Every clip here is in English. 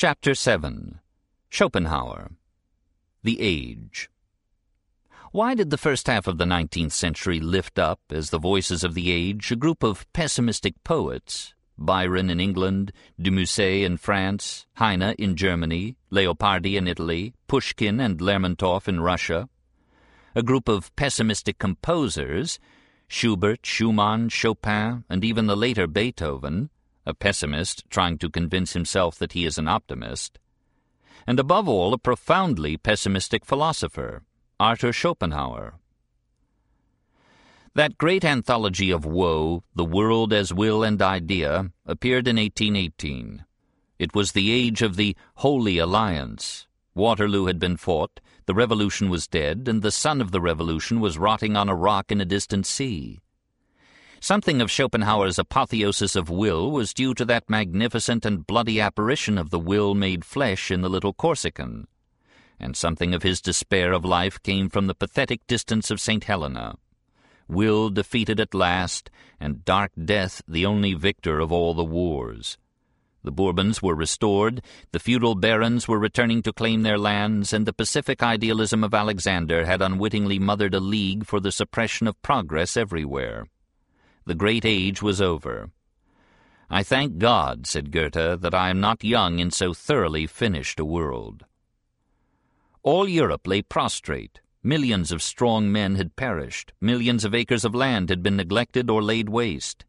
Chapter 7 Schopenhauer. The Age. Why did the first half of the 19th century lift up, as the voices of the age, a group of pessimistic poets, Byron in England, de Musset in France, Heine in Germany, Leopardi in Italy, Pushkin and Lermontov in Russia, a group of pessimistic composers, Schubert, Schumann, Chopin, and even the later Beethoven, a pessimist trying to convince himself that he is an optimist, and above all a profoundly pessimistic philosopher, Arthur Schopenhauer. That great anthology of woe, The World as Will and Idea, appeared in 1818. It was the age of the Holy Alliance. Waterloo had been fought, the Revolution was dead, and the son of the Revolution was rotting on a rock in a distant sea. Something of Schopenhauer's apotheosis of will was due to that magnificent and bloody apparition of the will made flesh in the little Corsican, and something of his despair of life came from the pathetic distance of St. Helena. Will defeated at last, and dark death the only victor of all the wars. The Bourbons were restored, the feudal barons were returning to claim their lands, and the pacific idealism of Alexander had unwittingly mothered a league for the suppression of progress everywhere. The great age was over. I thank God, said Goethe, that I am not young in so thoroughly finished a world. All Europe lay prostrate. Millions of strong men had perished. Millions of acres of land had been neglected or laid waste.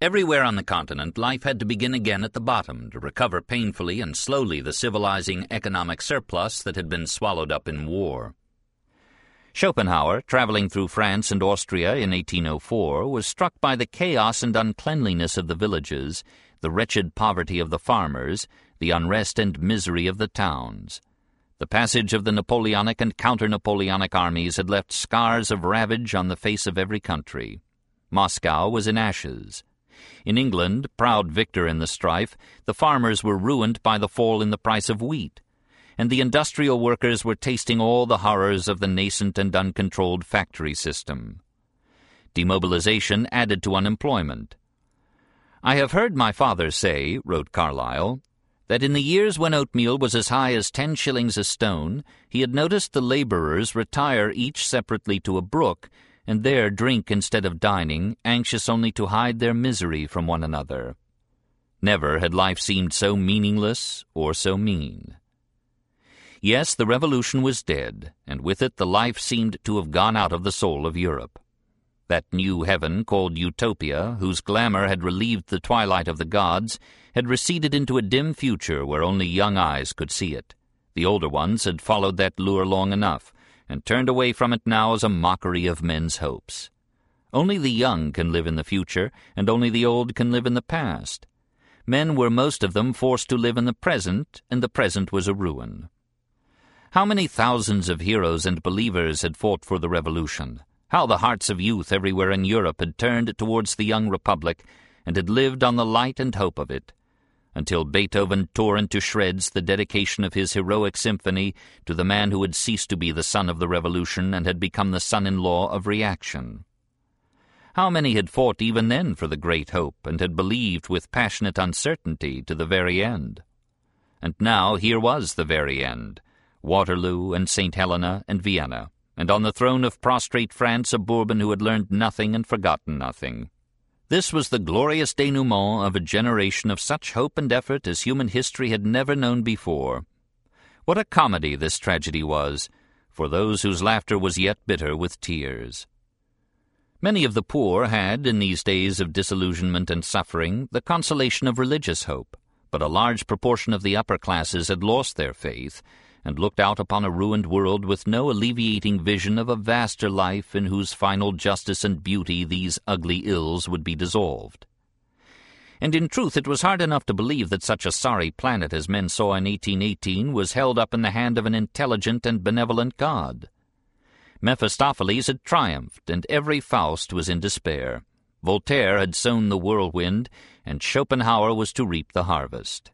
Everywhere on the continent, life had to begin again at the bottom to recover painfully and slowly the civilizing economic surplus that had been swallowed up in war. Schopenhauer, traveling through France and Austria in 1804, was struck by the chaos and uncleanliness of the villages, the wretched poverty of the farmers, the unrest and misery of the towns. The passage of the Napoleonic and counter-Napoleonic armies had left scars of ravage on the face of every country. Moscow was in ashes. In England, proud victor in the strife, the farmers were ruined by the fall in the price of wheat, and the industrial workers were tasting all the horrors of the nascent and uncontrolled factory system. Demobilization added to unemployment. I have heard my father say, wrote Carlyle, that in the years when oatmeal was as high as ten shillings a stone, he had noticed the labourers retire each separately to a brook and there drink instead of dining, anxious only to hide their misery from one another. Never had life seemed so meaningless or so mean. Yes, the revolution was dead, and with it the life seemed to have gone out of the soul of Europe. That new heaven called Utopia, whose glamour had relieved the twilight of the gods, had receded into a dim future where only young eyes could see it. The older ones had followed that lure long enough, and turned away from it now as a mockery of men's hopes. Only the young can live in the future, and only the old can live in the past. Men were most of them forced to live in the present, and the present was a ruin. How many thousands of heroes and believers had fought for the revolution? How the hearts of youth everywhere in Europe had turned towards the young republic, and had lived on the light and hope of it until Beethoven tore into shreds the dedication of his heroic symphony to the man who had ceased to be the son of the revolution and had become the son-in-law of reaction. How many had fought even then for the great hope and had believed with passionate uncertainty to the very end? And now here was the very end, Waterloo and St. Helena and Vienna, and on the throne of prostrate France a Bourbon who had learned nothing and forgotten nothing. This was the glorious denouement of a generation of such hope and effort as human history had never known before. What a comedy this tragedy was, for those whose laughter was yet bitter with tears. Many of the poor had, in these days of disillusionment and suffering, the consolation of religious hope, but a large proportion of the upper classes had lost their faith, and looked out upon a ruined world with no alleviating vision of a vaster life in whose final justice and beauty these ugly ills would be dissolved. And in truth it was hard enough to believe that such a sorry planet as men saw in 1818 was held up in the hand of an intelligent and benevolent God. Mephistopheles had triumphed, and every Faust was in despair. Voltaire had sown the whirlwind, and Schopenhauer was to reap the harvest.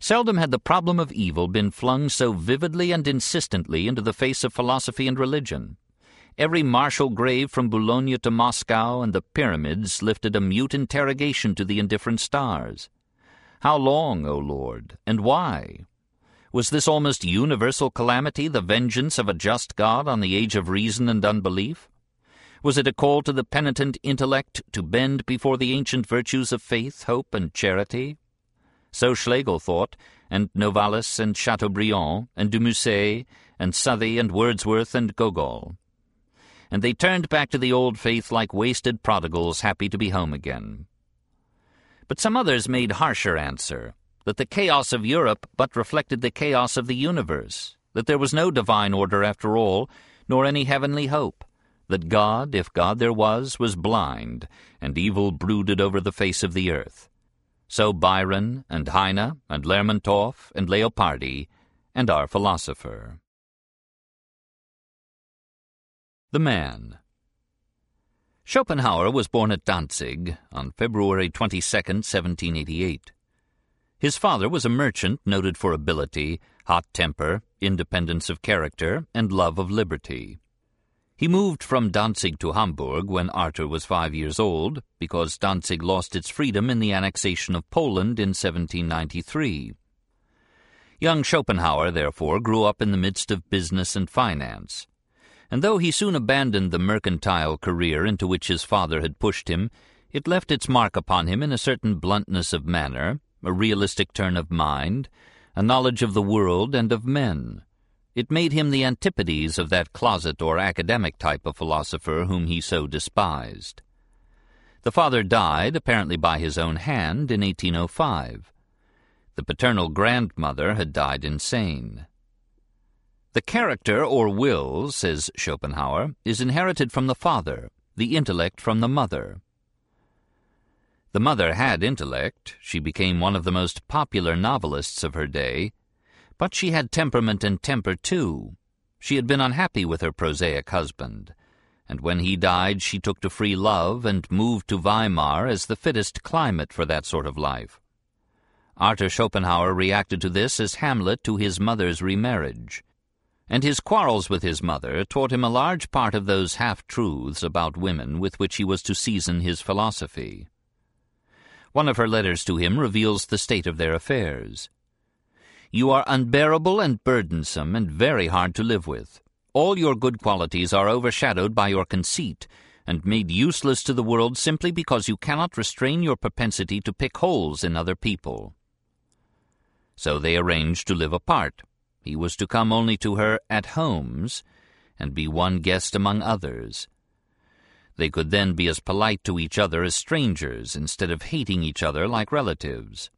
Seldom had the problem of evil been flung so vividly and insistently into the face of philosophy and religion. Every martial grave from Boulogne to Moscow and the pyramids lifted a mute interrogation to the indifferent stars. How long, O Lord, and why? Was this almost universal calamity the vengeance of a just God on the age of reason and unbelief? Was it a call to the penitent intellect to bend before the ancient virtues of faith, hope, and charity? So Schlegel thought, and Novalis and Chateaubriand and de Musset and Southey and Wordsworth and Gogol. And they turned back to the old faith like wasted prodigals happy to be home again. But some others made harsher answer, that the chaos of Europe but reflected the chaos of the universe, that there was no divine order after all, nor any heavenly hope, that God, if God there was, was blind, and evil brooded over the face of the earth. So Byron and Heine and Lermontov and Leopardi and our philosopher. The Man Schopenhauer was born at Danzig on February 22, 1788. His father was a merchant noted for ability, hot temper, independence of character, and love of liberty. He moved from Danzig to Hamburg when Arthur was five years old, because Danzig lost its freedom in the annexation of Poland in 1793. Young Schopenhauer, therefore, grew up in the midst of business and finance. And though he soon abandoned the mercantile career into which his father had pushed him, it left its mark upon him in a certain bluntness of manner, a realistic turn of mind, a knowledge of the world and of men. It made him the antipodes of that closet or academic type of philosopher whom he so despised. The father died, apparently by his own hand, in 1805. The paternal grandmother had died insane. The character or will, says Schopenhauer, is inherited from the father, the intellect from the mother. The mother had intellect, she became one of the most popular novelists of her day, but she had temperament and temper too. She had been unhappy with her prosaic husband, and when he died she took to free love and moved to Weimar as the fittest climate for that sort of life. Arthur Schopenhauer reacted to this as Hamlet to his mother's remarriage, and his quarrels with his mother taught him a large part of those half-truths about women with which he was to season his philosophy. One of her letters to him reveals the state of their affairs. You are unbearable and burdensome and very hard to live with. All your good qualities are overshadowed by your conceit, and made useless to the world simply because you cannot restrain your propensity to pick holes in other people. So they arranged to live apart. He was to come only to her at homes, and be one guest among others. They could then be as polite to each other as strangers, instead of hating each other like relatives.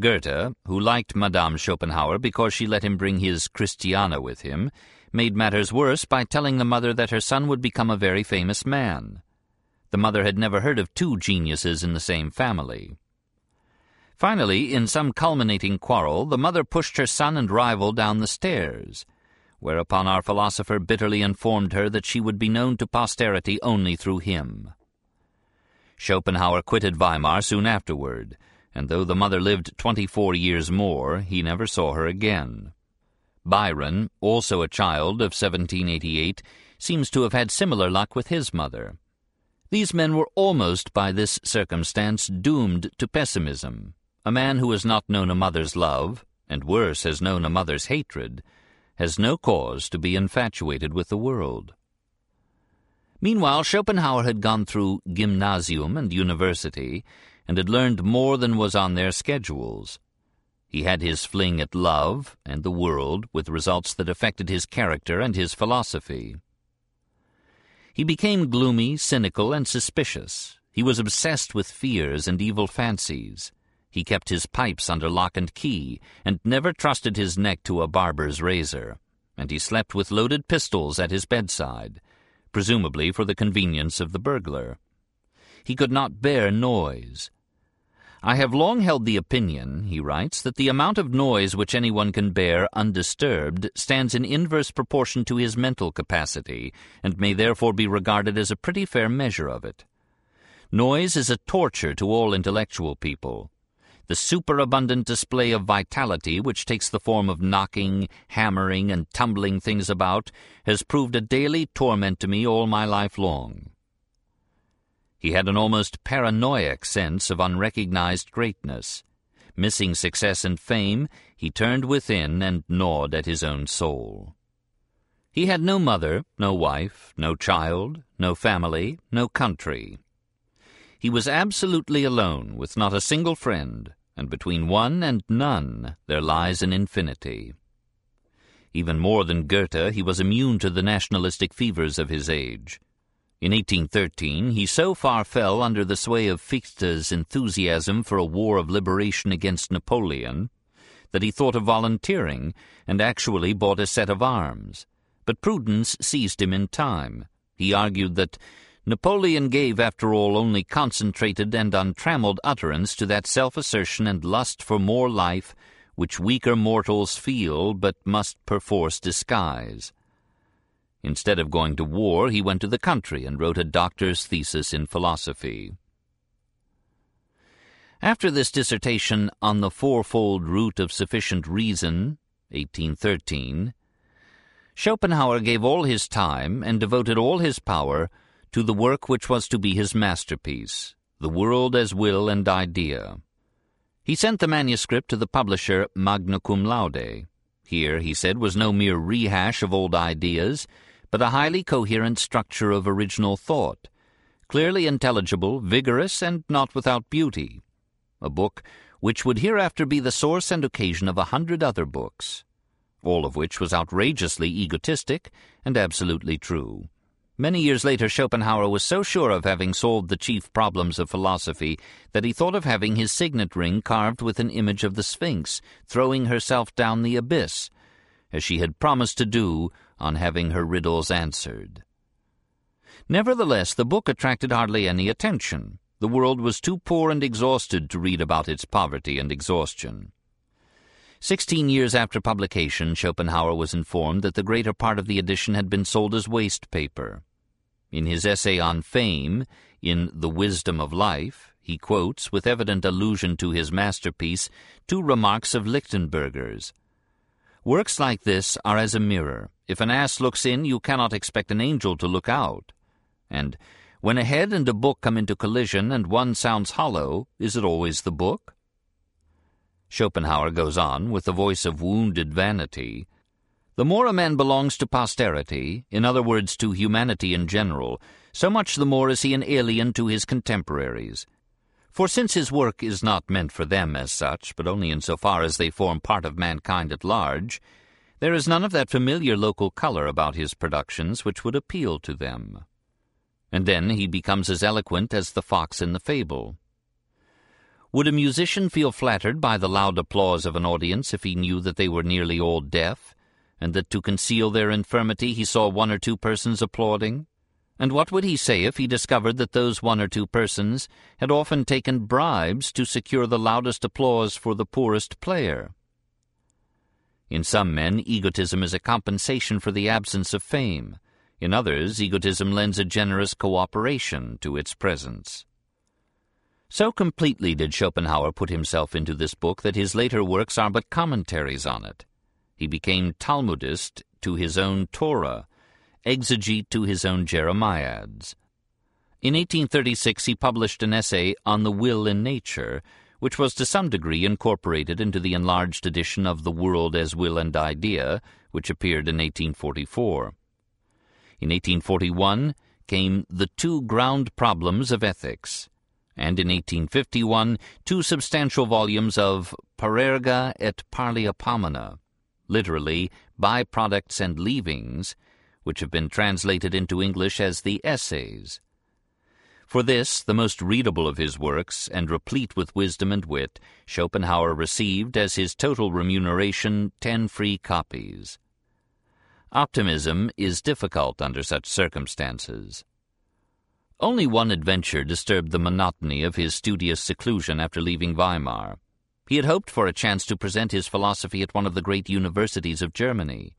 Goethe, who liked Madame Schopenhauer because she let him bring his Christiana with him, made matters worse by telling the mother that her son would become a very famous man. The mother had never heard of two geniuses in the same family. Finally, in some culminating quarrel, the mother pushed her son and rival down the stairs whereupon our philosopher bitterly informed her that she would be known to posterity only through him. Schopenhauer quitted Weimar soon afterward, and though the mother lived twenty-four years more, he never saw her again. Byron, also a child of 1788, seems to have had similar luck with his mother. These men were almost by this circumstance doomed to pessimism. A man who has not known a mother's love, and worse has known a mother's hatred, has no cause to be infatuated with the world. Meanwhile, Schopenhauer had gone through gymnasium and university, and had learned more than was on their schedules. He had his fling at love and the world, with results that affected his character and his philosophy. He became gloomy, cynical, and suspicious. He was obsessed with fears and evil fancies. He kept his pipes under lock and key, and never trusted his neck to a barber's razor, and he slept with loaded pistols at his bedside, presumably for the convenience of the burglar. He could not bear noise. I have long held the opinion, he writes, that the amount of noise which anyone can bear undisturbed stands in inverse proportion to his mental capacity, and may therefore be regarded as a pretty fair measure of it. Noise is a torture to all intellectual people. The superabundant display of vitality, which takes the form of knocking, hammering, and tumbling things about, has proved a daily torment to me all my life long. He had an almost paranoiac sense of unrecognized greatness. Missing success and fame, he turned within and gnawed at his own soul. He had no mother, no wife, no child, no family, no country. He was absolutely alone, with not a single friend, and between one and none there lies an infinity. Even more than Goethe, he was immune to the nationalistic fevers of his age. In 1813, he so far fell under the sway of Fichte's enthusiasm for a war of liberation against Napoleon that he thought of volunteering and actually bought a set of arms. But prudence seized him in time. He argued that Napoleon gave, after all, only concentrated and untrammeled utterance to that self-assertion and lust for more life which weaker mortals feel but must perforce disguise. Instead of going to war, he went to the country and wrote a doctor's thesis in philosophy. After this dissertation on the fourfold root of sufficient reason, 1813, Schopenhauer gave all his time and devoted all his power to the work which was to be his masterpiece, The World as Will and Idea. He sent the manuscript to the publisher magna cum laude. Here, he said, was no mere rehash of old ideas, but a highly coherent structure of original thought, clearly intelligible, vigorous, and not without beauty. A book which would hereafter be the source and occasion of a hundred other books, all of which was outrageously egotistic and absolutely true. Many years later, Schopenhauer was so sure of having solved the chief problems of philosophy that he thought of having his signet ring carved with an image of the Sphinx throwing herself down the abyss, as she had promised to do on having her riddles answered. Nevertheless, the book attracted hardly any attention. The world was too poor and exhausted to read about its poverty and exhaustion. Sixteen years after publication, Schopenhauer was informed that the greater part of the edition had been sold as waste paper. In his essay on fame, in The Wisdom of Life, he quotes, with evident allusion to his masterpiece, two remarks of Lichtenberger's. Works like this are as a mirror. If an ass looks in, you cannot expect an angel to look out. And when a head and a book come into collision and one sounds hollow, is it always the book? Schopenhauer goes on, with the voice of wounded vanity, The more a man belongs to posterity, in other words to humanity in general, so much the more is he an alien to his contemporaries. For since his work is not meant for them as such, but only in so far as they form part of mankind at large, there is none of that familiar local color about his productions which would appeal to them. And then he becomes as eloquent as the fox in the fable. Would a musician feel flattered by the loud applause of an audience if he knew that they were nearly all deaf, and that to conceal their infirmity he saw one or two persons applauding? And what would he say if he discovered that those one or two persons had often taken bribes to secure the loudest applause for the poorest player? In some men, egotism is a compensation for the absence of fame. In others, egotism lends a generous cooperation to its presence. So completely did Schopenhauer put himself into this book that his later works are but commentaries on it. He became Talmudist to his own Torah, exegete to his own Jeremiads. In 1836 he published an essay on the will in nature, which was to some degree incorporated into the enlarged edition of The World as Will and Idea, which appeared in 1844. In 1841 came The Two Ground Problems of Ethics, and in 1851 two substantial volumes of Parerga et Paralipomena, literally Byproducts and Leavings, which have been translated into English as the Essays. For this, the most readable of his works, and replete with wisdom and wit, Schopenhauer received as his total remuneration ten free copies. Optimism is difficult under such circumstances. Only one adventure disturbed the monotony of his studious seclusion after leaving Weimar. He had hoped for a chance to present his philosophy at one of the great universities of Germany.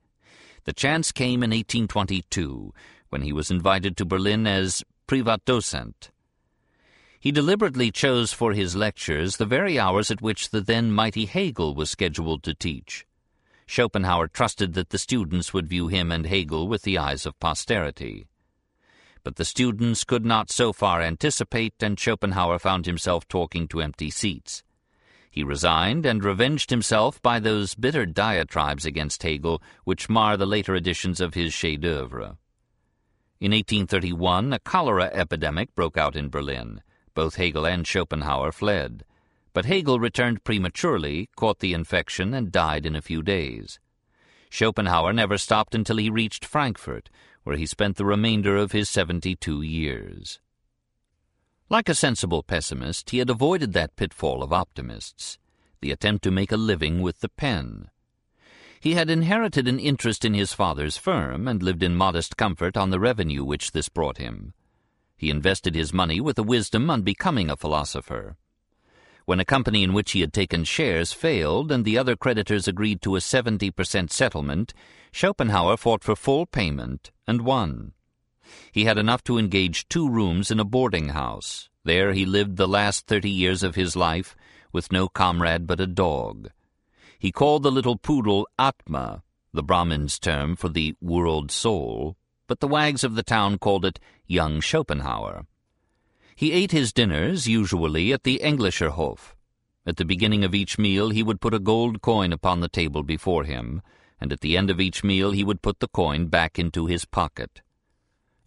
The chance came in 1822, when he was invited to Berlin as Privatdozent. He deliberately chose for his lectures the very hours at which the then mighty Hegel was scheduled to teach. Schopenhauer trusted that the students would view him and Hegel with the eyes of posterity. But the students could not so far anticipate, and Schopenhauer found himself talking to empty seats. He resigned and revenged himself by those bitter diatribes against Hegel which mar the later editions of his chef-d'oeuvre. In 1831, a cholera epidemic broke out in Berlin. Both Hegel and Schopenhauer fled. But Hegel returned prematurely, caught the infection, and died in a few days. Schopenhauer never stopped until he reached Frankfurt, where he spent the remainder of his 72 years. Like a sensible pessimist, he had avoided that pitfall of optimists, the attempt to make a living with the pen. He had inherited an interest in his father's firm and lived in modest comfort on the revenue which this brought him. He invested his money with a wisdom unbecoming a philosopher. When a company in which he had taken shares failed and the other creditors agreed to a 70% settlement, Schopenhauer fought for full payment and won. He had enough to engage two rooms in a boarding house. There he lived the last thirty years of his life, with no comrade but a dog. He called the little poodle Atma, the Brahmin's term for the world soul, but the wags of the town called it young Schopenhauer. He ate his dinners, usually, at the Englischer Hof. At the beginning of each meal he would put a gold coin upon the table before him, and at the end of each meal he would put the coin back into his pocket.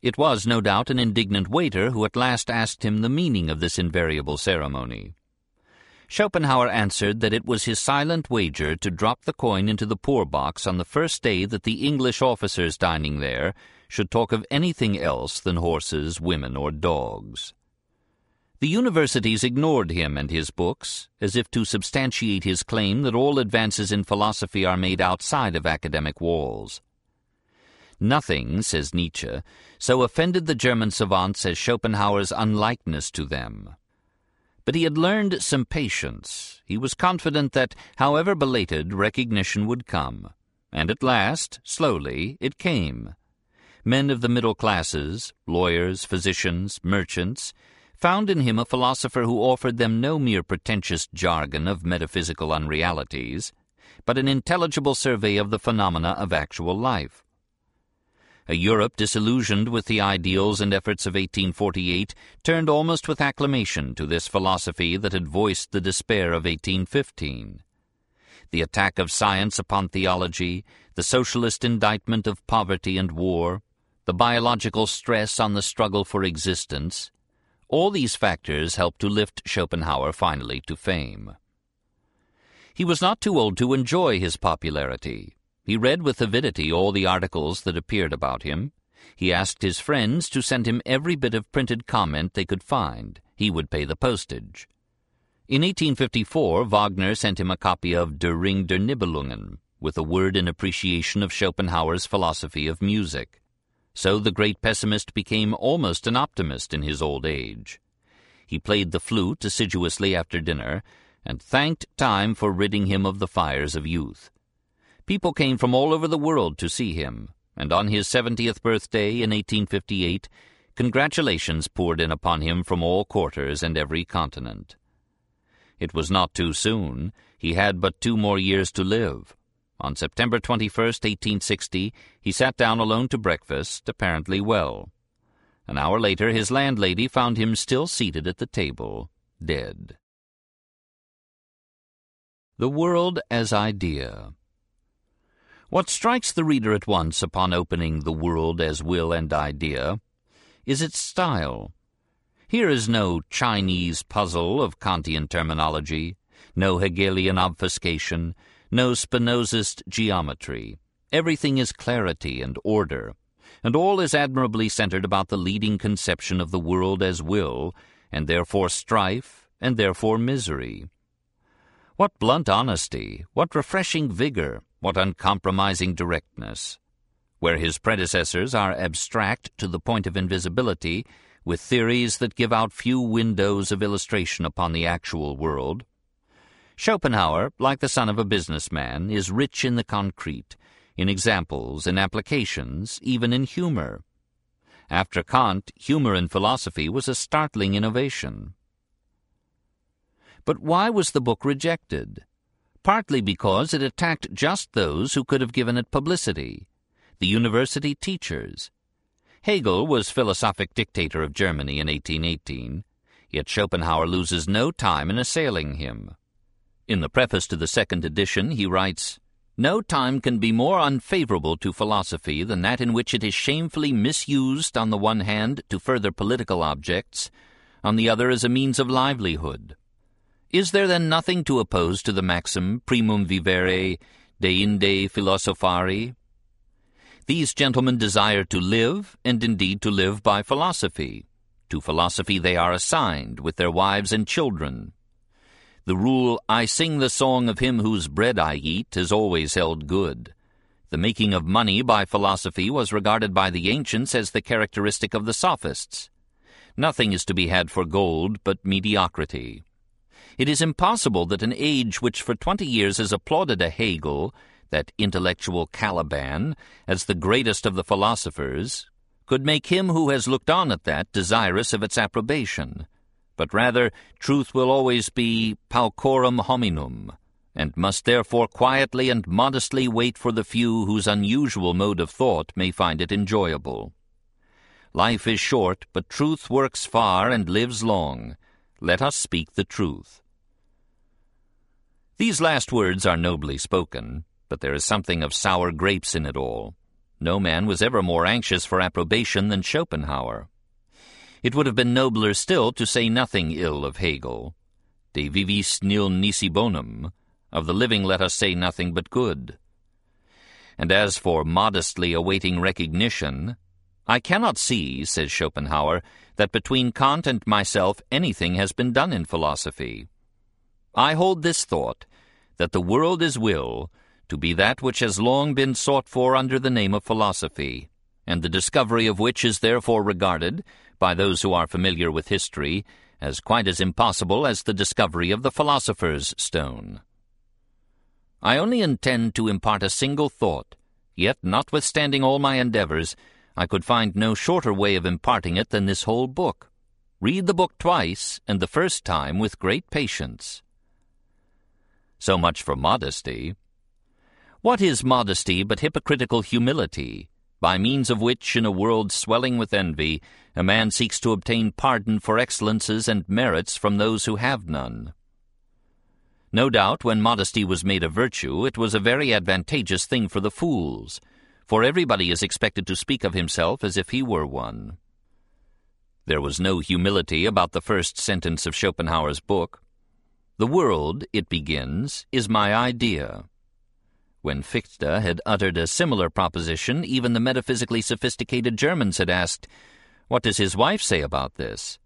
It was, no doubt, an indignant waiter who at last asked him the meaning of this invariable ceremony. Schopenhauer answered that it was his silent wager to drop the coin into the poor box on the first day that the English officers dining there should talk of anything else than horses, women, or dogs. The universities ignored him and his books, as if to substantiate his claim that all advances in philosophy are made outside of academic walls. Nothing, says Nietzsche, so offended the German savants as Schopenhauer's unlikeness to them. But he had learned some patience. He was confident that, however belated, recognition would come. And at last, slowly, it came. Men of the middle classes, lawyers, physicians, merchants, found in him a philosopher who offered them no mere pretentious jargon of metaphysical unrealities, but an intelligible survey of the phenomena of actual life. A Europe disillusioned with the ideals and efforts of 1848 turned almost with acclamation to this philosophy that had voiced the despair of 1815. The attack of science upon theology, the socialist indictment of poverty and war, the biological stress on the struggle for existence, all these factors helped to lift Schopenhauer finally to fame. He was not too old to enjoy his popularity. He read with avidity all the articles that appeared about him. He asked his friends to send him every bit of printed comment they could find. He would pay the postage. In 1854, Wagner sent him a copy of Der Ring der Nibelungen, with a word in appreciation of Schopenhauer's philosophy of music. So the great pessimist became almost an optimist in his old age. He played the flute assiduously after dinner, and thanked time for ridding him of the fires of youth. People came from all over the world to see him, and on his seventieth birthday in 1858, congratulations poured in upon him from all quarters and every continent. It was not too soon. He had but two more years to live. On September 21, 1860, he sat down alone to breakfast, apparently well. An hour later, his landlady found him still seated at the table, dead. The World as Idea What strikes the reader at once upon opening The World as Will and Idea is its style. Here is no Chinese puzzle of Kantian terminology, no Hegelian obfuscation, no Spinozist geometry. Everything is clarity and order, and all is admirably centered about the leading conception of the world as will, and therefore strife, and therefore misery. What blunt honesty, what refreshing vigor, what uncompromising directness. Where his predecessors are abstract to the point of invisibility, with theories that give out few windows of illustration upon the actual world, Schopenhauer, like the son of a businessman, is rich in the concrete, in examples, in applications, even in humor. After Kant, humor in philosophy was a startling innovation. But why was the book rejected? Partly because it attacked just those who could have given it publicity, the university teachers. Hegel was philosophic dictator of Germany in 1818, yet Schopenhauer loses no time in assailing him. In the preface to the second edition, he writes, No time can be more unfavorable to philosophy than that in which it is shamefully misused on the one hand to further political objects, on the other as a means of livelihood. Is there then nothing to oppose to the maxim primum vivere deinde philosophari? These gentlemen desire to live, and indeed to live by philosophy. To philosophy they are assigned, with their wives and children. The rule, I sing the song of him whose bread I eat, is always held good. The making of money by philosophy was regarded by the ancients as the characteristic of the sophists. Nothing is to be had for gold but mediocrity. It is impossible that an age which for twenty years has applauded a Hegel, that intellectual Caliban, as the greatest of the philosophers, could make him who has looked on at that desirous of its approbation. But rather, truth will always be paucorum hominum, and must therefore quietly and modestly wait for the few whose unusual mode of thought may find it enjoyable. Life is short, but truth works far and lives long. Let us speak the truth. These last words are nobly spoken, but there is something of sour grapes in it all. No man was ever more anxious for approbation than Schopenhauer. It would have been nobler still to say nothing ill of Hegel. De vivis nil nisi bonum. Of the living let us say nothing but good. And as for modestly awaiting recognition, I cannot see, says Schopenhauer, that between Kant and myself anything has been done in philosophy. I hold this thought, that the world is will, to be that which has long been sought for under the name of philosophy, and the discovery of which is therefore regarded, by those who are familiar with history, as quite as impossible as the discovery of the philosopher's stone. I only intend to impart a single thought, yet notwithstanding all my endeavors, I could find no shorter way of imparting it than this whole book. Read the book twice, and the first time with great patience. So much for modesty. What is modesty but hypocritical humility, by means of which, in a world swelling with envy, a man seeks to obtain pardon for excellences and merits from those who have none? No doubt, when modesty was made a virtue, it was a very advantageous thing for the fools, for everybody is expected to speak of himself as if he were one. There was no humility about the first sentence of Schopenhauer's book. The world, it begins, is my idea. When Fichte had uttered a similar proposition, even the metaphysically sophisticated Germans had asked, What does his wife say about this?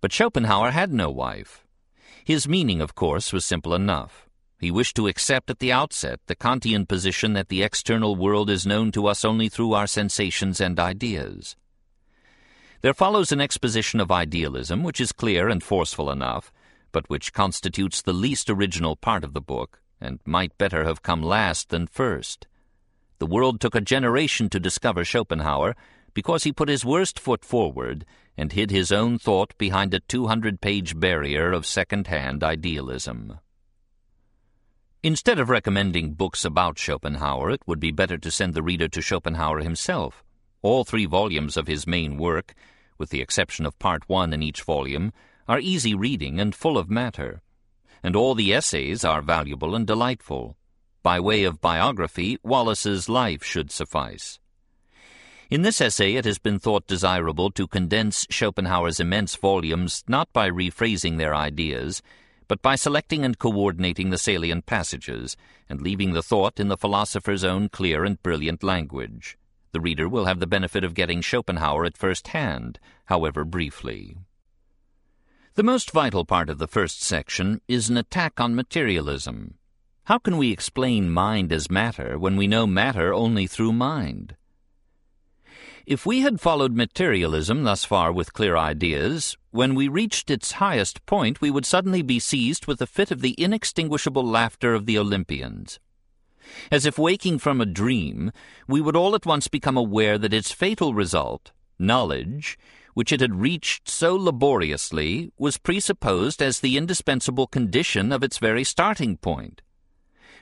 But Schopenhauer had no wife. His meaning, of course, was simple enough. He wished to accept at the outset the Kantian position that the external world is known to us only through our sensations and ideas. There follows an exposition of idealism which is clear and forceful enough, but which constitutes the least original part of the book, and might better have come last than first. The world took a generation to discover Schopenhauer because he put his worst foot forward and hid his own thought behind a 200-page barrier of second-hand idealism. Instead of recommending books about Schopenhauer, it would be better to send the reader to Schopenhauer himself. All three volumes of his main work, with the exception of part one in each volume, are easy reading and full of matter. And all the essays are valuable and delightful. By way of biography, Wallace's life should suffice. In this essay it has been thought desirable to condense Schopenhauer's immense volumes not by rephrasing their ideas, but by selecting and coordinating the salient passages, and leaving the thought in the philosopher's own clear and brilliant language. The reader will have the benefit of getting Schopenhauer at first hand, however briefly. The most vital part of the first section is an attack on materialism. How can we explain mind as matter when we know matter only through mind? If we had followed materialism thus far with clear ideas, when we reached its highest point we would suddenly be seized with a fit of the inextinguishable laughter of the Olympians. As if waking from a dream, we would all at once become aware that its fatal result, knowledge, which it had reached so laboriously, was presupposed as the indispensable condition of its very starting point.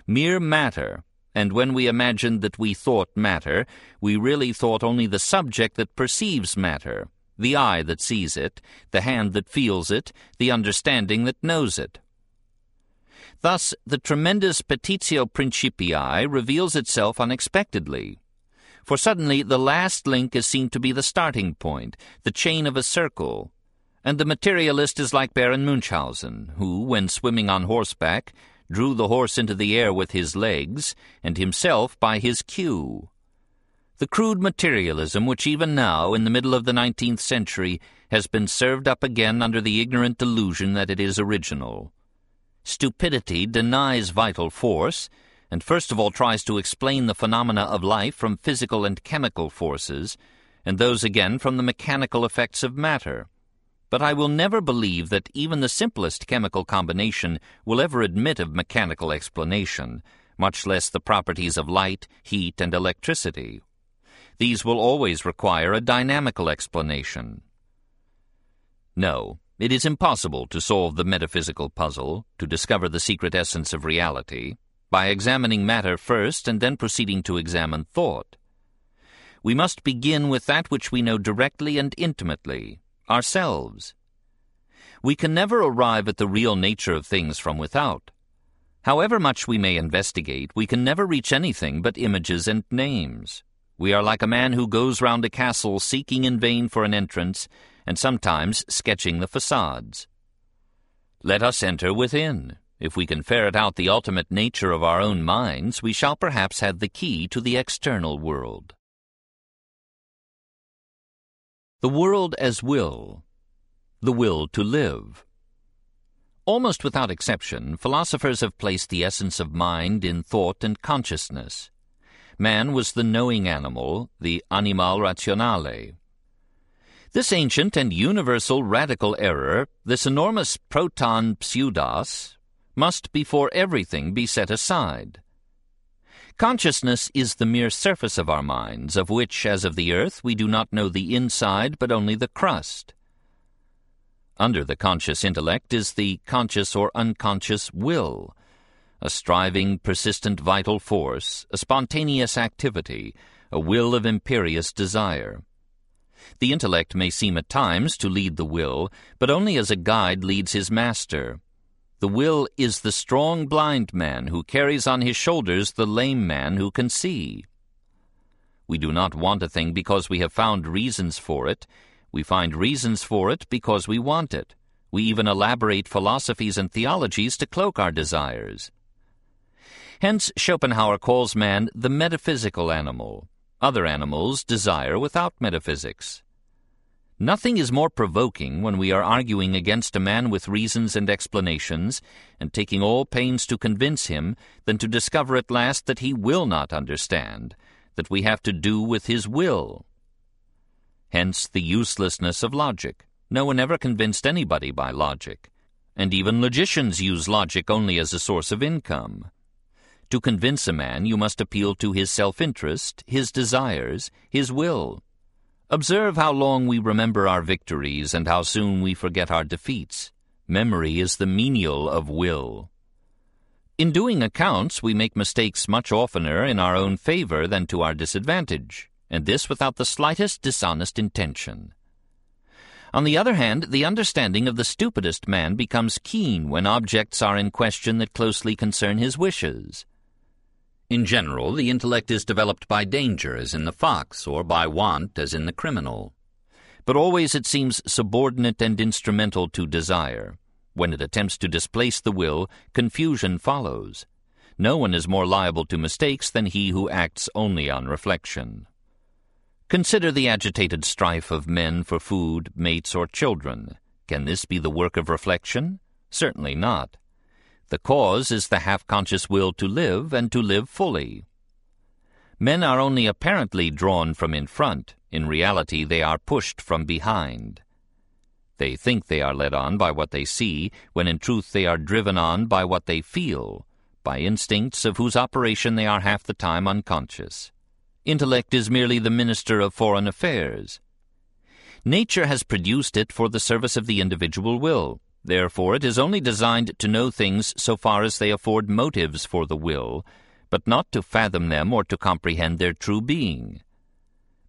Mere matter, and when we imagined that we thought matter, we really thought only the subject that perceives matter, the eye that sees it, the hand that feels it, the understanding that knows it. Thus, the tremendous petitio principii reveals itself unexpectedly. For suddenly the last link is seen to be the starting point, the chain of a circle. And the materialist is like Baron Munchausen, who, when swimming on horseback, drew the horse into the air with his legs, and himself by his cue. The crude materialism which even now, in the middle of the nineteenth century, has been served up again under the ignorant delusion that it is original. Stupidity denies vital force, and first of all tries to explain the phenomena of life from physical and chemical forces, and those again from the mechanical effects of matter. But I will never believe that even the simplest chemical combination will ever admit of mechanical explanation, much less the properties of light, heat, and electricity. These will always require a dynamical explanation. No, it is impossible to solve the metaphysical puzzle, to discover the secret essence of reality, by examining matter first and then proceeding to examine thought. We must begin with that which we know directly and intimately, ourselves. We can never arrive at the real nature of things from without. However much we may investigate, we can never reach anything but images and names. We are like a man who goes round a castle seeking in vain for an entrance, and sometimes sketching the facades. Let us enter within. If we can ferret out the ultimate nature of our own minds, we shall perhaps have the key to the external world. The world as will, the will to live. Almost without exception, philosophers have placed the essence of mind in thought and consciousness. Man was the knowing animal, the animal rationale. This ancient and universal radical error, this enormous proton pseudos, must before everything be set aside. Consciousness is the mere surface of our minds, of which, as of the earth, we do not know the inside but only the crust. Under the conscious intellect is the conscious or unconscious will, a striving, persistent vital force, a spontaneous activity, a will of imperious desire. The intellect may seem at times to lead the will, but only as a guide leads his master. The will is the strong blind man who carries on his shoulders the lame man who can see. We do not want a thing because we have found reasons for it. We find reasons for it because we want it. We even elaborate philosophies and theologies to cloak our desires. Hence Schopenhauer calls man the metaphysical animal. Other animals desire without metaphysics. Nothing is more provoking when we are arguing against a man with reasons and explanations, and taking all pains to convince him, than to discover at last that he will not understand, that we have to do with his will. Hence the uselessness of logic. No one ever convinced anybody by logic, and even logicians use logic only as a source of income. To convince a man, you must appeal to his self-interest, his desires, his will. Observe how long we remember our victories and how soon we forget our defeats. Memory is the menial of will. In doing accounts, we make mistakes much oftener in our own favor than to our disadvantage, and this without the slightest dishonest intention. On the other hand, the understanding of the stupidest man becomes keen when objects are in question that closely concern his wishes. In general, the intellect is developed by danger, as in the fox, or by want, as in the criminal. But always it seems subordinate and instrumental to desire. When it attempts to displace the will, confusion follows. No one is more liable to mistakes than he who acts only on reflection. Consider the agitated strife of men for food, mates, or children. Can this be the work of reflection? Certainly not. The cause is the half-conscious will to live and to live fully. Men are only apparently drawn from in front. In reality, they are pushed from behind. They think they are led on by what they see, when in truth they are driven on by what they feel, by instincts of whose operation they are half the time unconscious. Intellect is merely the minister of foreign affairs. Nature has produced it for the service of the individual will. Therefore, it is only designed to know things so far as they afford motives for the will, but not to fathom them or to comprehend their true being.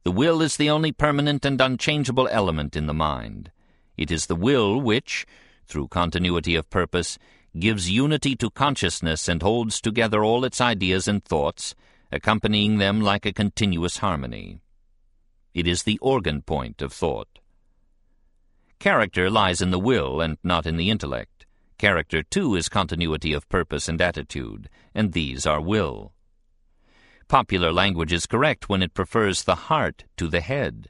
The will is the only permanent and unchangeable element in the mind. It is the will which, through continuity of purpose, gives unity to consciousness and holds together all its ideas and thoughts, accompanying them like a continuous harmony. It is the organ point of thought. Character lies in the will and not in the intellect. Character, too, is continuity of purpose and attitude, and these are will. Popular language is correct when it prefers the heart to the head.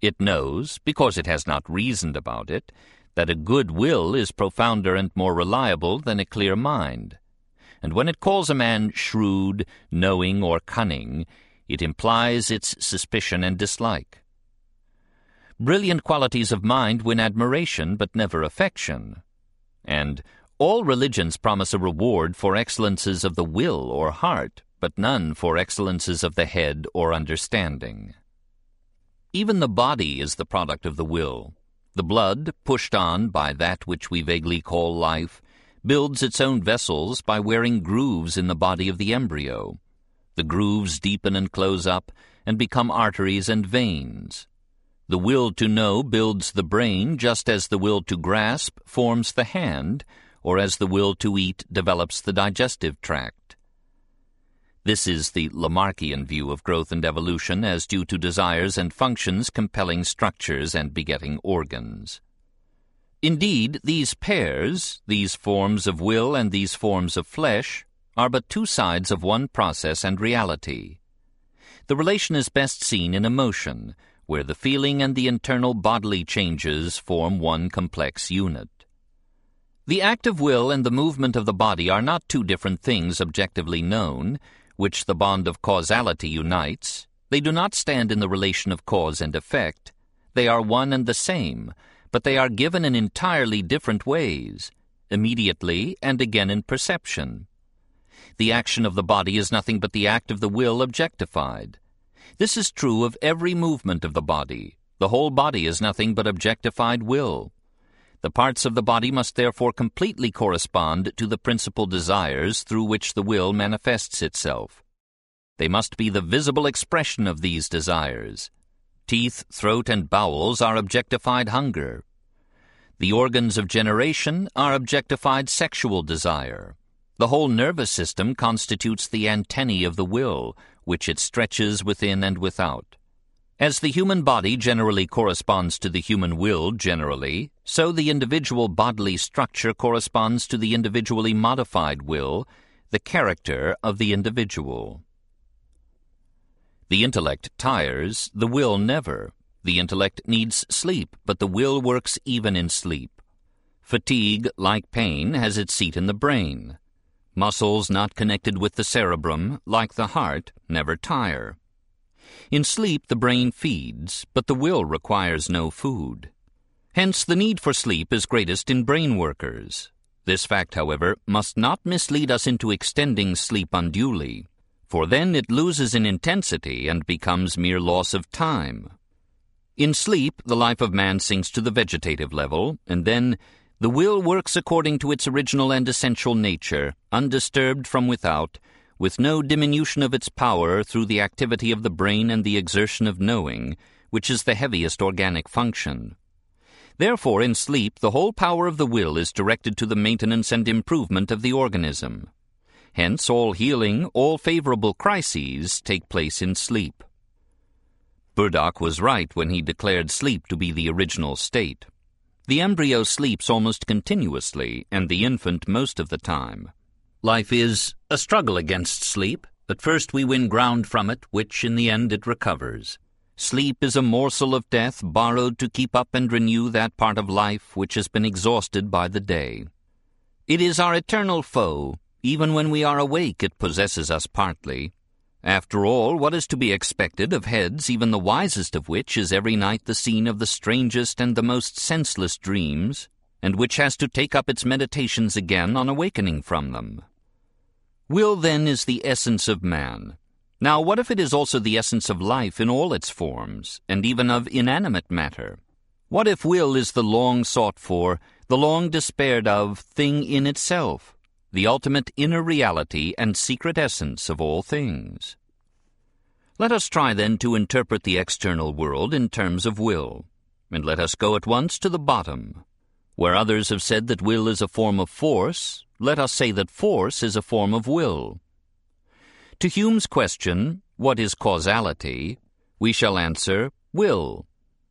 It knows, because it has not reasoned about it, that a good will is profounder and more reliable than a clear mind. And when it calls a man shrewd, knowing, or cunning, it implies its suspicion and dislike. Brilliant qualities of mind win admiration, but never affection. And all religions promise a reward for excellences of the will or heart, but none for excellences of the head or understanding. Even the body is the product of the will, the blood, pushed on by that which we vaguely call life, builds its own vessels by wearing grooves in the body of the embryo. The grooves deepen and close up and become arteries and veins. The will to know builds the brain just as the will to grasp forms the hand, or as the will to eat develops the digestive tract. This is the Lamarckian view of growth and evolution as due to desires and functions compelling structures and begetting organs. Indeed, these pairs, these forms of will and these forms of flesh, are but two sides of one process and reality. The relation is best seen in emotion, where the feeling and the internal bodily changes form one complex unit. The act of will and the movement of the body are not two different things objectively known, which the bond of causality unites, they do not stand in the relation of cause and effect. They are one and the same, but they are given in entirely different ways, immediately and again in perception. The action of the body is nothing but the act of the will objectified. This is true of every movement of the body. The whole body is nothing but objectified will. The parts of the body must therefore completely correspond to the principal desires through which the will manifests itself. They must be the visible expression of these desires. Teeth, throat, and bowels are objectified hunger. The organs of generation are objectified sexual desire. The whole nervous system constitutes the antennae of the will, which it stretches within and without. As the human body generally corresponds to the human will generally, so the individual bodily structure corresponds to the individually modified will, the character of the individual. The intellect tires, the will never. The intellect needs sleep, but the will works even in sleep. Fatigue, like pain, has its seat in the brain. Muscles not connected with the cerebrum, like the heart, never tire. In sleep the brain feeds, but the will requires no food. Hence the need for sleep is greatest in brain workers. This fact, however, must not mislead us into extending sleep unduly, for then it loses in intensity and becomes mere loss of time. In sleep, the life of man sinks to the vegetative level, and then the will works according to its original and essential nature, undisturbed from without, with no diminution of its power through the activity of the brain and the exertion of knowing, which is the heaviest organic function. Therefore, in sleep, the whole power of the will is directed to the maintenance and improvement of the organism. Hence, all healing, all favorable crises take place in sleep. Burdach was right when he declared sleep to be the original state. The embryo sleeps almost continuously, and the infant most of the time. Life is a struggle against sleep. At first we win ground from it, which in the end it recovers. Sleep is a morsel of death borrowed to keep up and renew that part of life which has been exhausted by the day. It is our eternal foe. Even when we are awake, it possesses us partly. After all, what is to be expected of heads, even the wisest of which is every night the scene of the strangest and the most senseless dreams? and which has to take up its meditations again on awakening from them. Will, then, is the essence of man. Now, what if it is also the essence of life in all its forms, and even of inanimate matter? What if will is the long sought for, the long despaired of thing in itself, the ultimate inner reality and secret essence of all things? Let us try then to interpret the external world in terms of will, and let us go at once to the bottom, where others have said that will is a form of force, let us say that force is a form of will. To Hume's question, what is causality, we shall answer, will.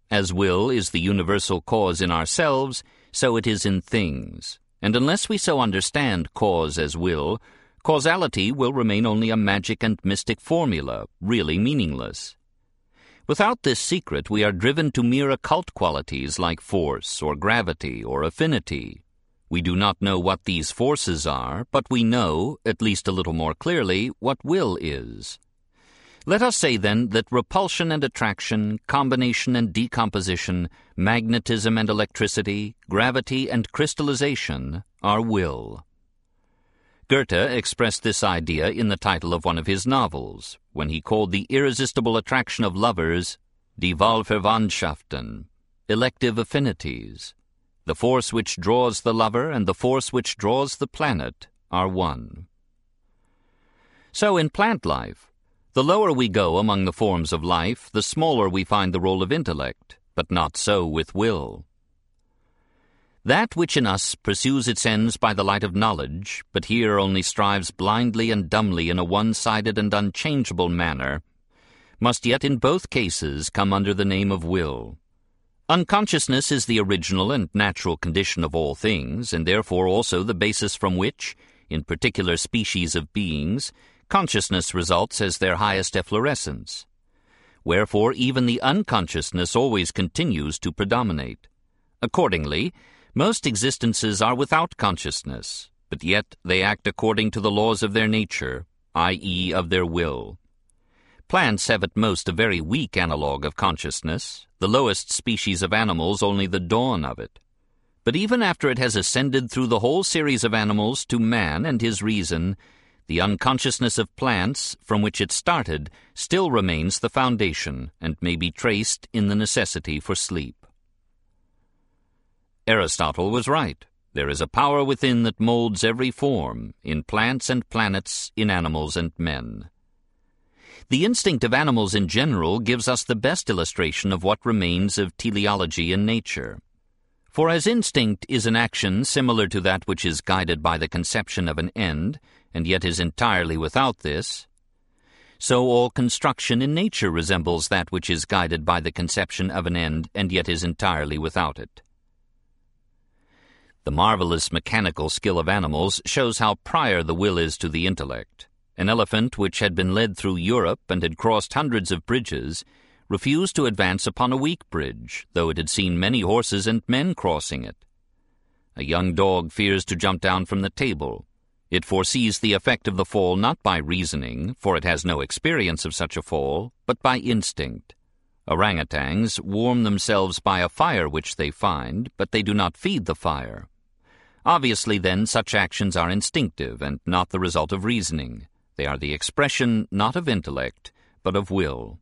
As will is the universal cause in ourselves, so it is in things. And unless we so understand cause as will, causality will remain only a magic and mystic formula, really meaningless. Without this secret, we are driven to mere occult qualities like force or gravity or affinity. We do not know what these forces are, but we know, at least a little more clearly, what will is. Let us say then that repulsion and attraction, combination and decomposition, magnetism and electricity, gravity and crystallization are will. Goethe expressed this idea in the title of one of his novels, when he called the irresistible attraction of lovers Die Wahlverwandtschaften, elective affinities. The force which draws the lover and the force which draws the planet are one. So in plant life, the lower we go among the forms of life, the smaller we find the role of intellect, but not so with will. That which in us pursues its ends by the light of knowledge, but here only strives blindly and dumbly in a one-sided and unchangeable manner, must yet in both cases come under the name of will. Unconsciousness is the original and natural condition of all things, and therefore also the basis from which, in particular species of beings, consciousness results as their highest efflorescence. Wherefore even the unconsciousness always continues to predominate. Accordingly, most existences are without consciousness, but yet they act according to the laws of their nature, i.e., of their will. Plants have at most a very weak analogue of consciousness, the lowest species of animals only the dawn of it. But even after it has ascended through the whole series of animals to man and his reason, the unconsciousness of plants, from which it started, still remains the foundation and may be traced in the necessity for sleep. Aristotle was right. There is a power within that molds every form, in plants and planets, in animals and men. The instinct of animals in general gives us the best illustration of what remains of teleology in nature. For as instinct is an action similar to that which is guided by the conception of an end, and yet is entirely without this, so all construction in nature resembles that which is guided by the conception of an end, and yet is entirely without it. The marvelous mechanical skill of animals shows how prior the will is to the intellect. An elephant which had been led through Europe and had crossed hundreds of bridges refused to advance upon a weak bridge, though it had seen many horses and men crossing it. A young dog fears to jump down from the table. It foresees the effect of the fall not by reasoning, for it has no experience of such a fall, but by instinct. Orangutans warm themselves by a fire which they find, but they do not feed the fire. Obviously, then, such actions are instinctive and not the result of reasoning. They are the expression not of intellect, but of will.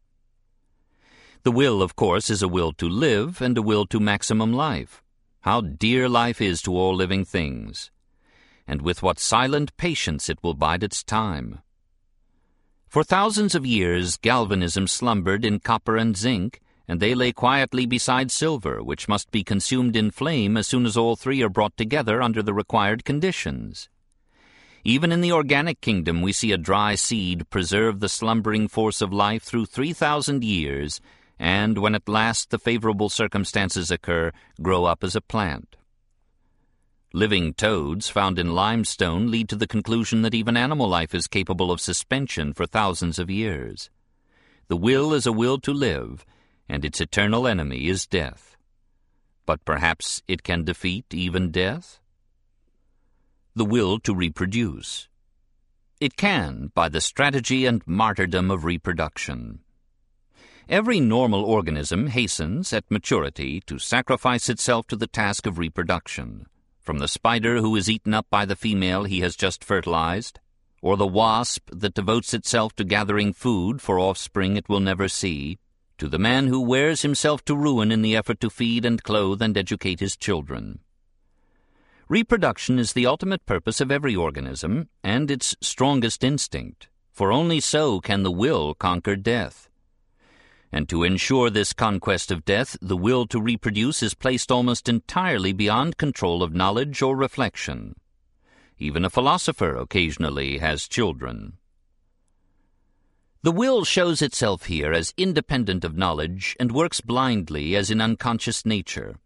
The will, of course, is a will to live and a will to maximum life. How dear life is to all living things! And with what silent patience it will bide its time. For thousands of years galvanism slumbered in copper and zinc, and they lay quietly beside silver, which must be consumed in flame as soon as all three are brought together under the required conditions. Even in the organic kingdom we see a dry seed preserve the slumbering force of life through 3,000 years, and when at last the favorable circumstances occur, grow up as a plant. Living toads found in limestone lead to the conclusion that even animal life is capable of suspension for thousands of years. The will is a will to live, and its eternal enemy is death. But perhaps it can defeat even death? The will to reproduce. It can by the strategy and martyrdom of reproduction. Every normal organism hastens, at maturity, to sacrifice itself to the task of reproduction. From the spider who is eaten up by the female he has just fertilized, or the wasp that devotes itself to gathering food for offspring it will never see, to the man who wears himself to ruin in the effort to feed and clothe and educate his children. Reproduction is the ultimate purpose of every organism, and its strongest instinct, for only so can the will conquer death. And to ensure this conquest of death, the will to reproduce is placed almost entirely beyond control of knowledge or reflection. Even a philosopher occasionally has children. The will shows itself here as independent of knowledge and works blindly as in unconscious nature.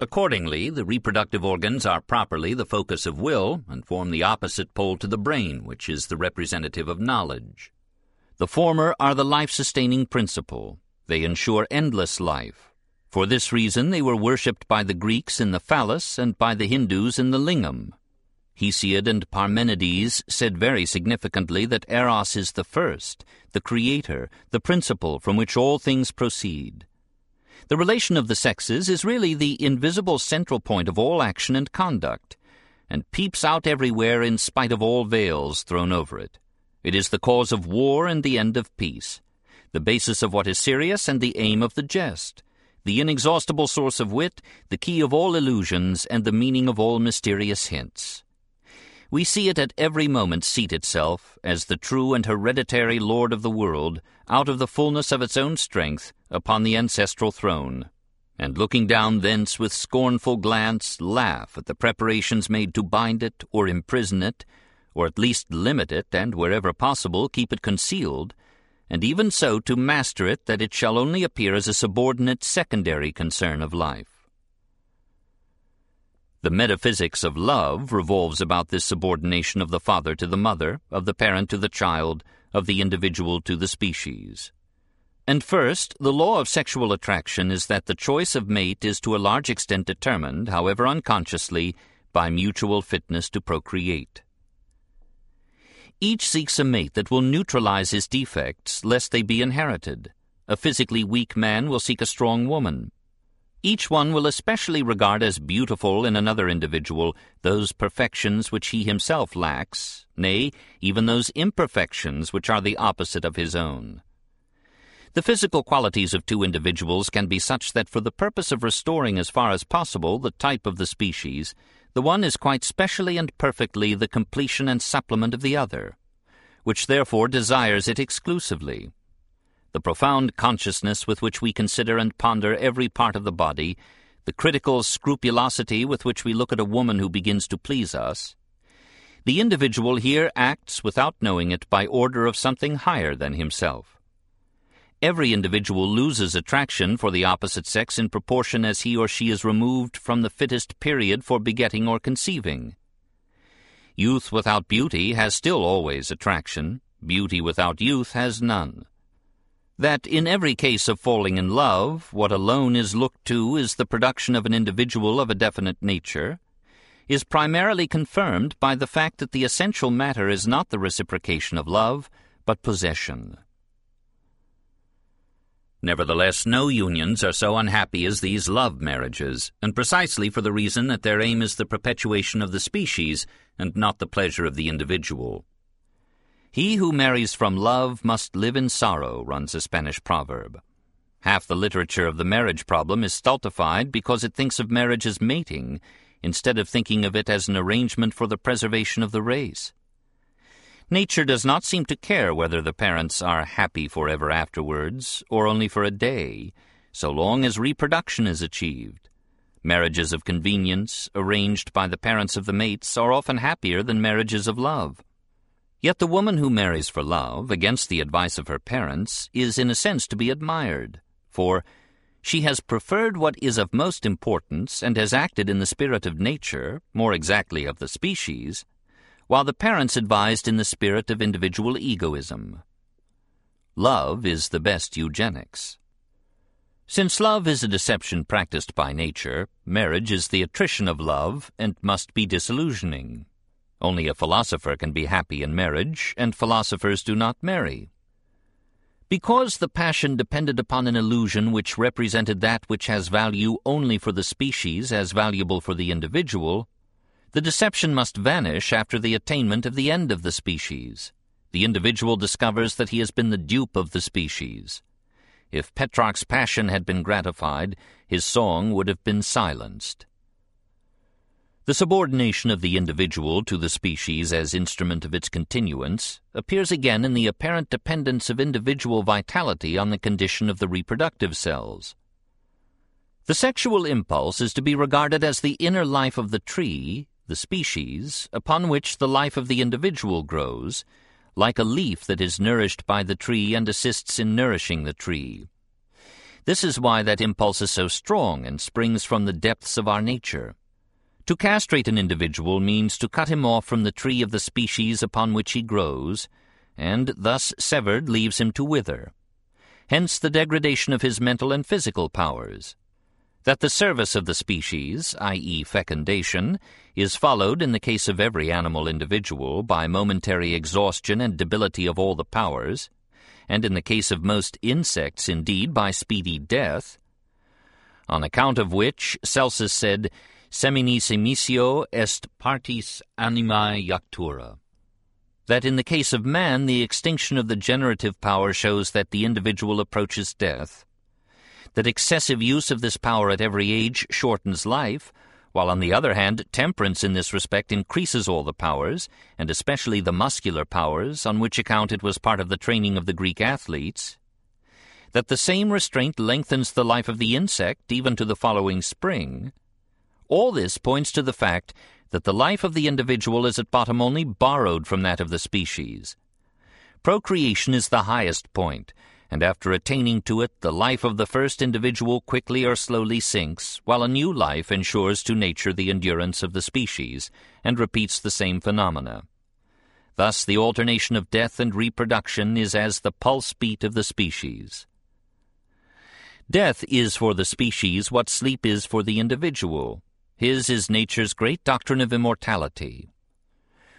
Accordingly, the reproductive organs are properly the focus of will and form the opposite pole to the brain, which is the representative of knowledge. The former are the life-sustaining principle. They ensure endless life. For this reason they were worshipped by the Greeks in the phallus and by the Hindus in the lingam. Hesiod and Parmenides said very significantly that Eros is the first, the creator, the principle from which all things proceed. The relation of the sexes is really the invisible central point of all action and conduct, and peeps out everywhere in spite of all veils thrown over it. It is the cause of war and the end of peace, the basis of what is serious and the aim of the jest, the inexhaustible source of wit, the key of all illusions, and the meaning of all mysterious hints. We see it at every moment seat itself, as the true and hereditary lord of the world, out of the fullness of its own strength, upon the ancestral throne, and looking down thence with scornful glance, laugh at the preparations made to bind it or imprison it, or at least limit it, and wherever possible keep it concealed, and even so to master it that it shall only appear as a subordinate secondary concern of life. The metaphysics of love revolves about this subordination of the father to the mother, of the parent to the child, of the individual to the species. And first, the law of sexual attraction is that the choice of mate is to a large extent determined, however unconsciously, by mutual fitness to procreate. Each seeks a mate that will neutralize his defects, lest they be inherited. A physically weak man will seek a strong woman. Each one will especially regard as beautiful in another individual those perfections which he himself lacks, nay, even those imperfections which are the opposite of his own. The physical qualities of two individuals can be such that for the purpose of restoring as far as possible the type of the species, the one is quite specially and perfectly the completion and supplement of the other, which therefore desires it exclusively. The profound consciousness with which we consider and ponder every part of the body, the critical scrupulosity with which we look at a woman who begins to please us, the individual here acts without knowing it by order of something higher than himself. Every individual loses attraction for the opposite sex in proportion as he or she is removed from the fittest period for begetting or conceiving. Youth without beauty has still always attraction, beauty without youth has none that in every case of falling in love, what alone is looked to is the production of an individual of a definite nature, is primarily confirmed by the fact that the essential matter is not the reciprocation of love, but possession. Nevertheless, no unions are so unhappy as these love marriages, and precisely for the reason that their aim is the perpetuation of the species and not the pleasure of the individual. He who marries from love must live in sorrow, runs a Spanish proverb. Half the literature of the marriage problem is stultified because it thinks of marriage as mating, instead of thinking of it as an arrangement for the preservation of the race. Nature does not seem to care whether the parents are happy forever afterwards, or only for a day, so long as reproduction is achieved. Marriages of convenience, arranged by the parents of the mates, are often happier than marriages of love. Yet the woman who marries for love, against the advice of her parents, is in a sense to be admired, for she has preferred what is of most importance and has acted in the spirit of nature, more exactly of the species, while the parents advised in the spirit of individual egoism. Love is the best eugenics. Since love is a deception practiced by nature, marriage is the attrition of love and must be disillusioning. Only a philosopher can be happy in marriage, and philosophers do not marry. Because the passion depended upon an illusion which represented that which has value only for the species as valuable for the individual, the deception must vanish after the attainment of the end of the species. The individual discovers that he has been the dupe of the species. If Petrarch's passion had been gratified, his song would have been silenced. The subordination of the individual to the species as instrument of its continuance appears again in the apparent dependence of individual vitality on the condition of the reproductive cells. The sexual impulse is to be regarded as the inner life of the tree, the species, upon which the life of the individual grows, like a leaf that is nourished by the tree and assists in nourishing the tree. This is why that impulse is so strong and springs from the depths of our nature. To castrate an individual means to cut him off from the tree of the species upon which he grows, and thus severed leaves him to wither. Hence the degradation of his mental and physical powers. That the service of the species, i.e. fecundation, is followed in the case of every animal individual by momentary exhaustion and debility of all the powers, and in the case of most insects indeed by speedy death, on account of which Celsus said, Seminis emissio est partis animae iactura. That in the case of man, the extinction of the generative power shows that the individual approaches death. That excessive use of this power at every age shortens life, while on the other hand, temperance in this respect increases all the powers, and especially the muscular powers, on which account it was part of the training of the Greek athletes. That the same restraint lengthens the life of the insect even to the following spring, all this points to the fact that the life of the individual is at bottom only borrowed from that of the species. Procreation is the highest point, and after attaining to it, the life of the first individual quickly or slowly sinks, while a new life ensures to nature the endurance of the species, and repeats the same phenomena. Thus the alternation of death and reproduction is as the pulse beat of the species. Death is for the species what sleep is for the individual, his is nature's great doctrine of immortality.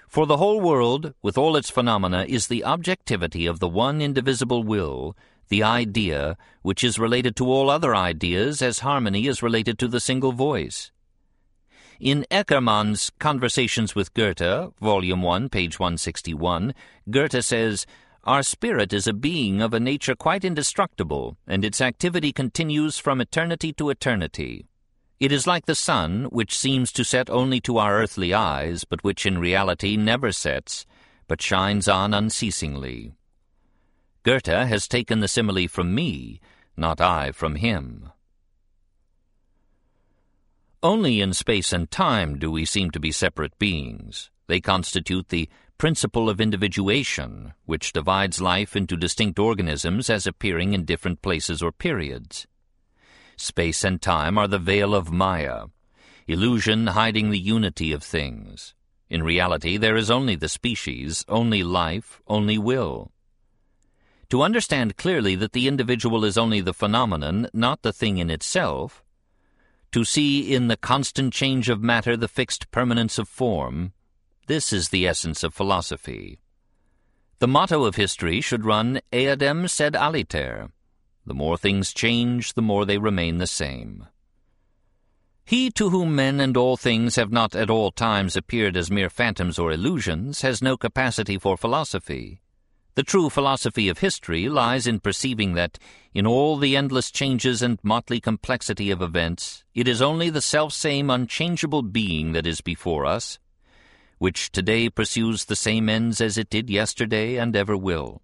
For the whole world, with all its phenomena, is the objectivity of the one indivisible will, the idea, which is related to all other ideas as harmony is related to the single voice. In Eckermann's Conversations with Goethe, Volume 1, page 161, Goethe says, Our spirit is a being of a nature quite indestructible, and its activity continues from eternity to eternity. It is like the sun, which seems to set only to our earthly eyes, but which in reality never sets, but shines on unceasingly. Goethe has taken the simile from me, not I from him. Only in space and time do we seem to be separate beings. They constitute the principle of individuation, which divides life into distinct organisms as appearing in different places or periods. Space and time are the veil of Maya, illusion hiding the unity of things. In reality, there is only the species, only life, only will. To understand clearly that the individual is only the phenomenon, not the thing in itself, to see in the constant change of matter the fixed permanence of form, this is the essence of philosophy. The motto of history should run Eadem sed aliter, the more things change, the more they remain the same. He to whom men and all things have not at all times appeared as mere phantoms or illusions has no capacity for philosophy. The true philosophy of history lies in perceiving that, in all the endless changes and motley complexity of events, it is only the self-same unchangeable being that is before us, which today pursues the same ends as it did yesterday and ever will.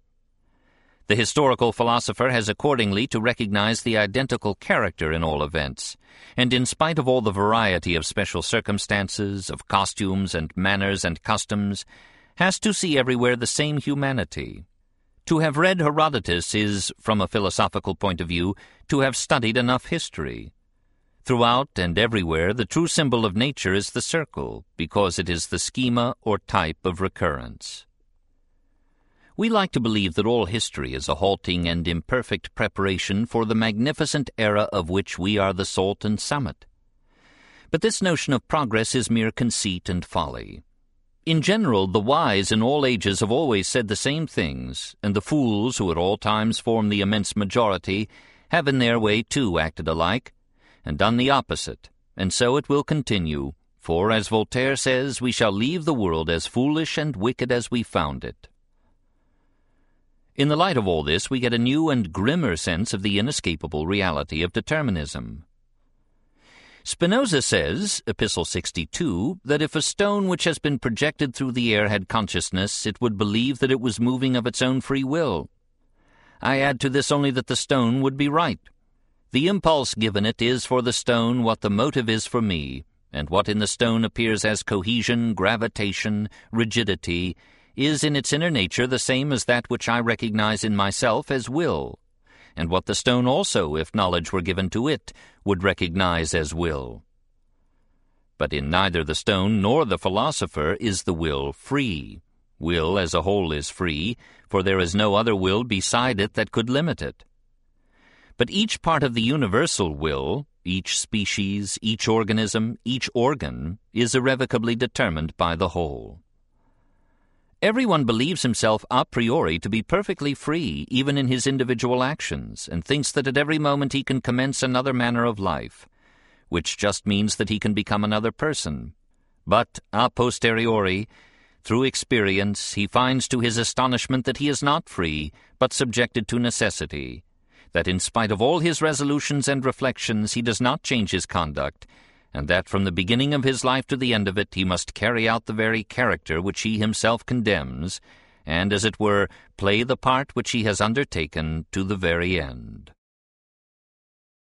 The historical philosopher has accordingly to recognize the identical character in all events, and in spite of all the variety of special circumstances, of costumes and manners and customs, has to see everywhere the same humanity. To have read Herodotus is, from a philosophical point of view, to have studied enough history. Throughout and everywhere the true symbol of nature is the circle, because it is the schema or type of recurrence. We like to believe that all history is a halting and imperfect preparation for the magnificent era of which we are the salt and summit. But this notion of progress is mere conceit and folly. In general, the wise in all ages have always said the same things, and the fools, who at all times form the immense majority, have in their way too acted alike, and done the opposite, and so it will continue, for, as Voltaire says, we shall leave the world as foolish and wicked as we found it. In the light of all this, we get a new and grimmer sense of the inescapable reality of determinism. Spinoza says, Epistle 62, that if a stone which has been projected through the air had consciousness, it would believe that it was moving of its own free will. I add to this only that the stone would be right. The impulse given it is for the stone what the motive is for me, and what in the stone appears as cohesion, gravitation, rigidity, is in its inner nature the same as that which I recognize in myself as will, and what the stone also, if knowledge were given to it, would recognize as will. But in neither the stone nor the philosopher is the will free. Will as a whole is free, for there is no other will beside it that could limit it. But each part of the universal will, each species, each organism, each organ, is irrevocably determined by the whole. Everyone believes himself a priori to be perfectly free, even in his individual actions, and thinks that at every moment he can commence another manner of life, which just means that he can become another person. But a posteriori, through experience, he finds to his astonishment that he is not free, but subjected to necessity, that in spite of all his resolutions and reflections he does not change his conduct, and that from the beginning of his life to the end of it he must carry out the very character which he himself condemns, and, as it were, play the part which he has undertaken to the very end.